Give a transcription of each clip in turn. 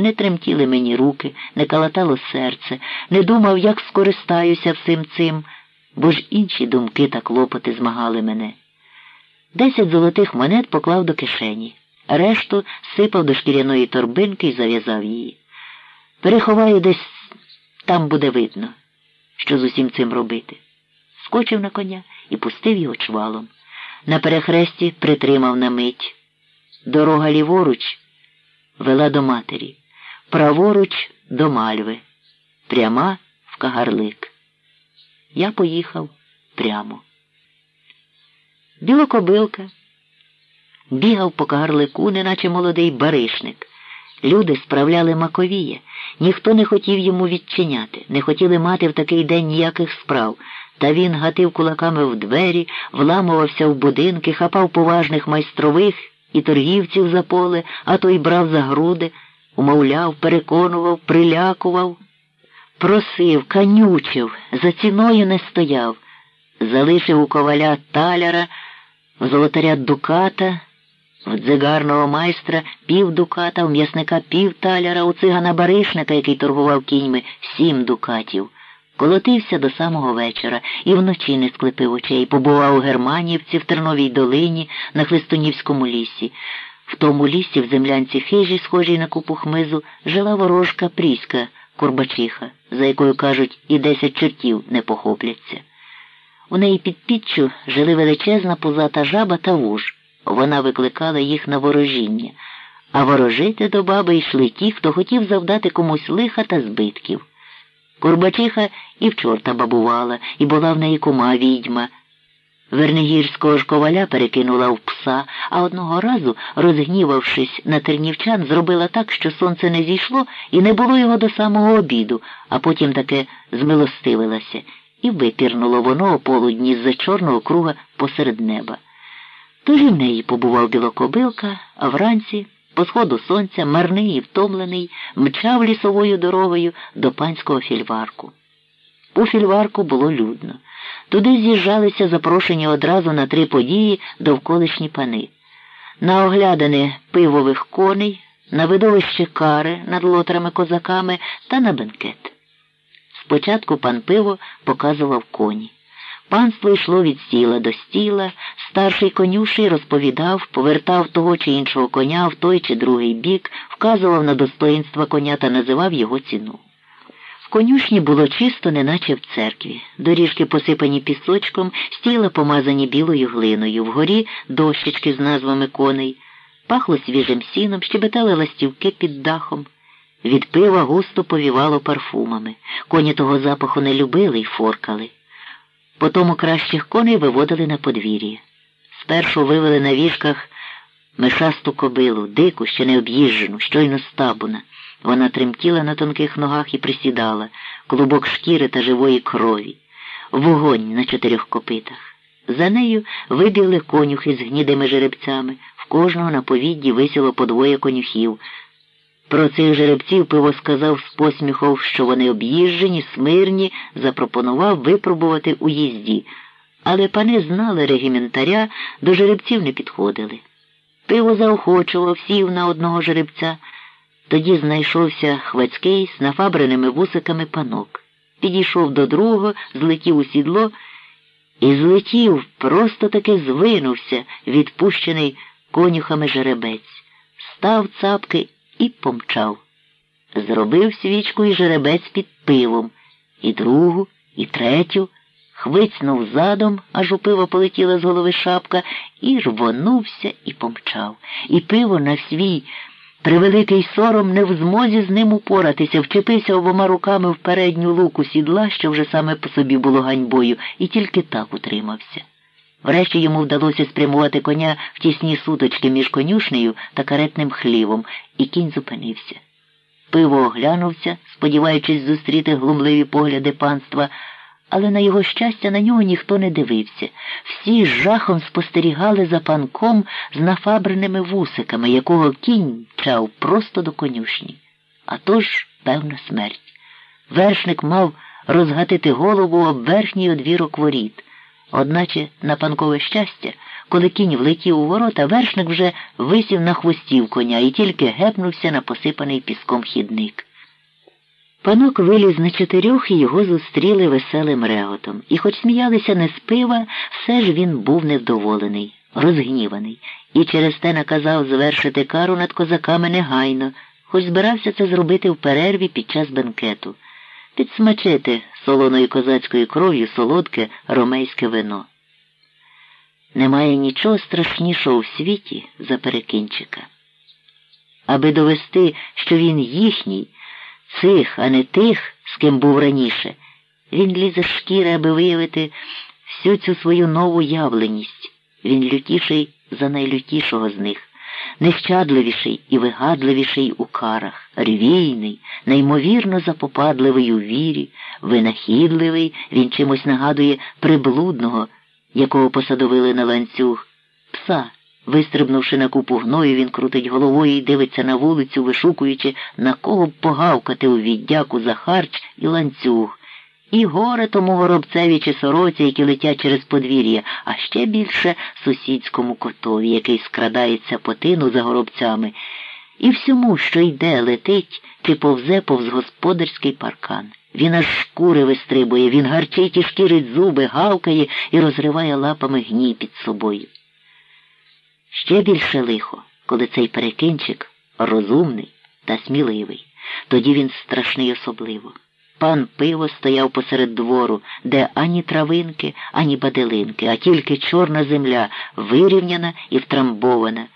Не тремтіли мені руки, не калатало серце, не думав, як скористаюся всім цим, бо ж інші думки та клопоти змагали мене. Десять золотих монет поклав до кишені, решту сипав до шкіряної торбинки і зав'язав її. Переховаю десь там буде видно, що з усім цим робити. Скочив на коня і пустив його чвалом. На перехресті притримав на мить. Дорога ліворуч вела до матері, праворуч до мальви, пряма в кагарлик. Я поїхав прямо. Білокобилка бігав по кагарлику, неначе молодий баришник. Люди справляли Маковія, ніхто не хотів йому відчиняти, не хотіли мати в такий день ніяких справ, та він гатив кулаками в двері, вламувався в будинки, хапав поважних майстрових і торгівців за поле, а то й брав за груди, умовляв, переконував, прилякував, просив, канючив, за ціною не стояв, залишив у коваля таляра, в золотаря дуката. В дзигарного майстра пів дуката, в м'ясника пів таляра, у цигана баришника, який торгував кіньми, сім дукатів. Колотився до самого вечора і вночі не склепив очей, побував у Германівці, в Терновій долині, на Хлистунівському лісі. В тому лісі, в землянці хижі, схожій на купу хмизу, жила ворожка Пріська, Курбачиха, за якою, кажуть, і десять чортів не похопляться. У неї під піччю жили величезна пузата жаба та вуж. Вона викликала їх на ворожіння, а ворожити до баби йшли ті, хто хотів завдати комусь лиха та збитків. Курбачиха і в чорта бабувала, і була в неї кума відьма. Вернигірського ж коваля перекинула в пса, а одного разу, розгнівавшись на тернівчан, зробила так, що сонце не зійшло і не було його до самого обіду, а потім таке змилостивилася, і випірнуло воно ополудні з-за чорного круга посеред неба. Тож і в неї побував білокобилка, а вранці, по сходу сонця, марний і втомлений, мчав лісовою дорогою до панського фільварку. У фільварку було людно. Туди з'їжджалися запрошені одразу на три події довколишні пани. На оглядане пивових коней, на видовище кари над лотрами козаками та на бенкет. Спочатку пан пиво показував коні. Панство йшло від стіла до стіла, старший конюший розповідав, повертав того чи іншого коня в той чи другий бік, вказував на достоїнства коня та називав його ціну. Конюшні було чисто, неначе в церкві. Доріжки посипані пісочком, стіла помазані білою глиною, вгорі дощечки з назвами коней, пахло свіжим сіном, щебетали ластівки під дахом. Від пива густо повівало парфумами. Коні того запаху не любили й форкали. Потому кращих коней виводили на подвір'я. Спершу вивели на віжках мишасту кобилу, дику, ще не об'їжджену, щойно стабуна. Вона тремтіла на тонких ногах і присідала, клубок шкіри та живої крові, вогонь на чотирьох копитах. За нею вибігли конюхи з гнідими жеребцями, в кожного на повідді висіло по двоє конюхів. Про цих жеребців пиво сказав з посміхом, що вони об'їжджені, смирні, запропонував випробувати у їзді, але пани знали регіментаря, до жеребців не підходили. Пиво заохочував, сів на одного жеребця. Тоді знайшовся хвацький з нафабреними вусиками панок. Підійшов до другого, злетів у сідло і злетів, просто таки звинувся, відпущений конюхами жеребець, став цапки і помчав. Зробив свічку і жеребець під пивом, і другу, і третю, хвицнув задом, аж у пиво полетіла з голови шапка, і рвонувся і помчав. І пиво на свій превеликий сором не в змозі з ним упоратися, вчепився обома руками в передню луку сідла, що вже саме по собі було ганьбою, і тільки так утримався. Врешті йому вдалося спрямувати коня в тісні суточки між конюшнею та каретним хлівом, і кінь зупинився. Пиво оглянувся, сподіваючись зустріти глумливі погляди панства, але на його щастя на нього ніхто не дивився. Всі з жахом спостерігали за панком з нафабреними вусиками, якого кінь чав просто до конюшні. А тож, певна смерть. Вершник мав розгатити голову об верхній одвірок воріт. Одначе, на панкове щастя, коли кінь влетів у ворота, вершник вже висів на хвостів коня і тільки гепнувся на посипаний піском хідник. Панок виліз на чотирьох і його зустріли веселим реготом. І хоч сміялися не з пива, все ж він був невдоволений, розгніваний, і через те наказав звершити кару над козаками негайно, хоч збирався це зробити в перерві під час бенкету, підсмачити солоною козацькою кров'ю солодке ромейське вино. Немає нічого страшнішого в світі за перекинчика. Аби довести, що він їхній, цих, а не тих, з ким був раніше, він лізе шкіри, аби виявити всю цю свою нову явленість. Він лютіший за найлютішого з них, нещадливіший і вигадливіший у карах, ревійний, неймовірно запопадливий у вірі, винахідливий, він чимось нагадує приблудного якого посадовили на ланцюг, пса. Вистрибнувши на купу гною, він крутить головою і дивиться на вулицю, вишукуючи, на кого б погавкати у віддяку за харч і ланцюг. І горе тому воробцеві чи сороці, які летять через подвір'я, а ще більше сусідському котові, який скрадається по тину за горобцями, і всьому, що йде, летить чи повзе повз господарський паркан. Він аж шкури вистрибує, він гарчить і шкірить зуби, гавкає і розриває лапами гній під собою. Ще більше лихо, коли цей перекинчик розумний та сміливий, тоді він страшний особливо. Пан пиво стояв посеред двору, де ані травинки, ані баделинки, а тільки чорна земля, вирівняна і втрамбована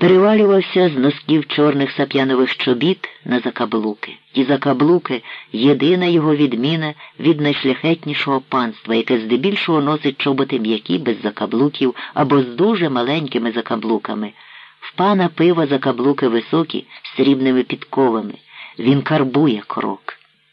перевалювався з носків чорних сап'янових чобіт на закаблуки. Ті закаблуки єдина його відміна від найшляхетнішого панства, яке здебільшого носить чоботи м'які без закаблуків або з дуже маленькими закаблуками. В пана пива закаблуки високі, срібними підковами. Він карбує крок.